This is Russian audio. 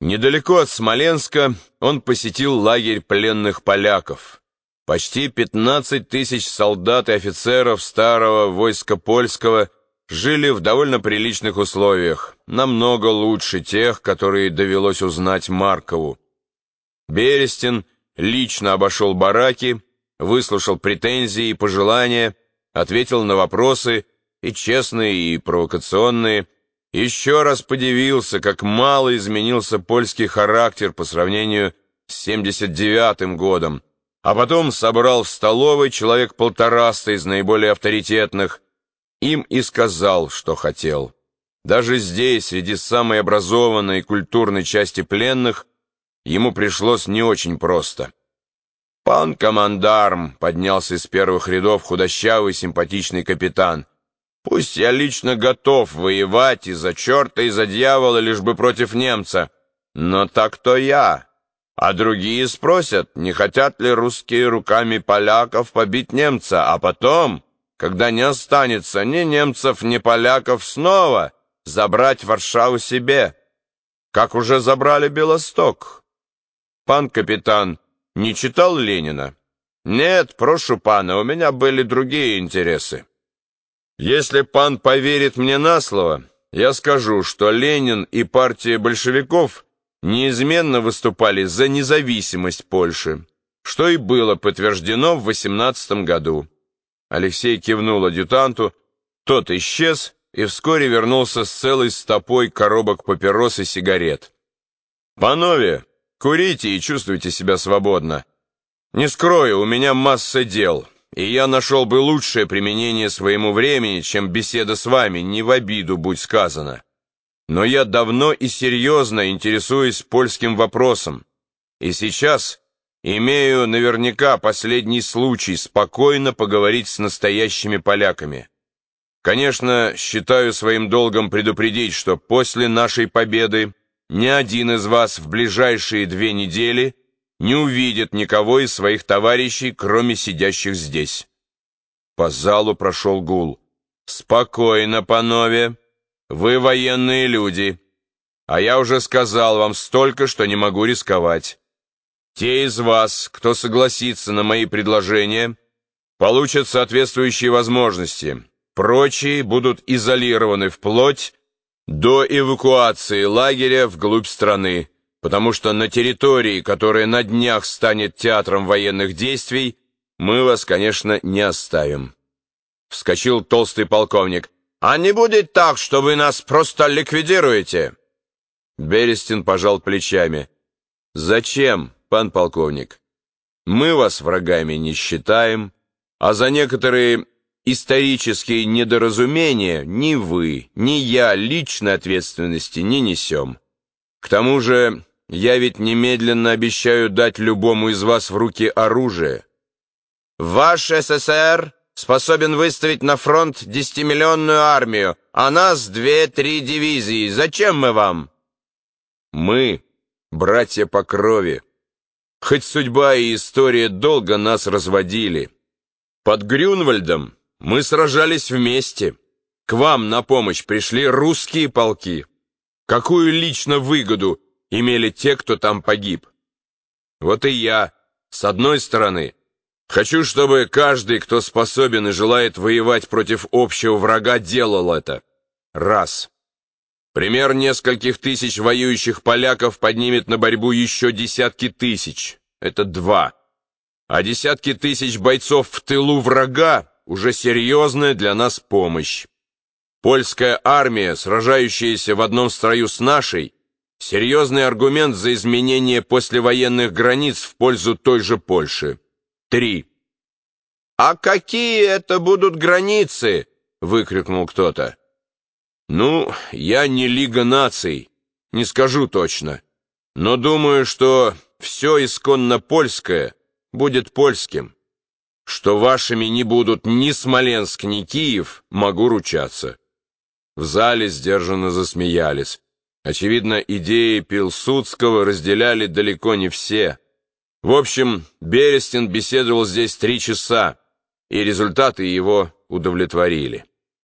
Недалеко от Смоленска он посетил лагерь пленных поляков. Почти 15 тысяч солдат и офицеров старого войска польского жили в довольно приличных условиях, намного лучше тех, которые довелось узнать Маркову. Берестин лично обошел бараки, выслушал претензии и пожелания, ответил на вопросы, и честные, и провокационные, еще раз подивился, как мало изменился польский характер по сравнению с 79-м годом, а потом собрал в столовой человек полтораста из наиболее авторитетных, им и сказал, что хотел. Даже здесь, среди самой образованной и культурной части пленных, ему пришлось не очень просто. «Пан командарм», — поднялся из первых рядов худощавый симпатичный капитан, — Пусть я лично готов воевать и за черта, и за дьявола, лишь бы против немца. Но так-то я. А другие спросят, не хотят ли русские руками поляков побить немца, а потом, когда не останется ни немцев, ни поляков, снова забрать Варшаву себе, как уже забрали Белосток. Пан капитан не читал Ленина? Нет, прошу пана, у меня были другие интересы. Если пан поверит мне на слово, я скажу, что Ленин и партия большевиков неизменно выступали за независимость Польши, что и было подтверждено в 18 году. Алексей кивнул адъютанту, тот исчез и вскоре вернулся с целой стопой коробок папирос и сигарет. «Панове, курите и чувствуйте себя свободно. Не скрою, у меня масса дел» и я нашел бы лучшее применение своему времени, чем беседа с вами, не в обиду, будь сказано. Но я давно и серьезно интересуюсь польским вопросом, и сейчас имею наверняка последний случай спокойно поговорить с настоящими поляками. Конечно, считаю своим долгом предупредить, что после нашей победы ни один из вас в ближайшие две недели не увидит никого из своих товарищей, кроме сидящих здесь. По залу прошел гул. «Спокойно, панове, вы военные люди, а я уже сказал вам столько, что не могу рисковать. Те из вас, кто согласится на мои предложения, получат соответствующие возможности, прочие будут изолированы вплоть до эвакуации лагеря вглубь страны потому что на территории, которая на днях станет театром военных действий, мы вас, конечно, не оставим. Вскочил толстый полковник. «А не будет так, что вы нас просто ликвидируете?» Берестин пожал плечами. «Зачем, пан полковник? Мы вас врагами не считаем, а за некоторые исторические недоразумения ни вы, ни я личной ответственности не несем. К тому же я ведь немедленно обещаю дать любому из вас в руки оружие. Ваш СССР способен выставить на фронт десятимиллионную армию, а нас две-три дивизии. Зачем мы вам? Мы, братья по крови. Хоть судьба и история долго нас разводили. Под Грюнвальдом мы сражались вместе. К вам на помощь пришли русские полки. Какую лично выгоду имели те, кто там погиб. Вот и я, с одной стороны, хочу, чтобы каждый, кто способен и желает воевать против общего врага, делал это. Раз. Пример нескольких тысяч воюющих поляков поднимет на борьбу еще десятки тысяч. Это два. А десятки тысяч бойцов в тылу врага уже серьезная для нас помощь. Польская армия, сражающаяся в одном строю с нашей, Серьезный аргумент за изменение послевоенных границ в пользу той же Польши. Три. «А какие это будут границы?» — выкрикнул кто-то. «Ну, я не Лига наций, не скажу точно, но думаю, что все исконно польское будет польским. Что вашими не будут ни Смоленск, ни Киев, могу ручаться». В зале сдержанно засмеялись. Очевидно, идеи Пилсудского разделяли далеко не все. В общем, Берестин беседовал здесь три часа, и результаты его удовлетворили.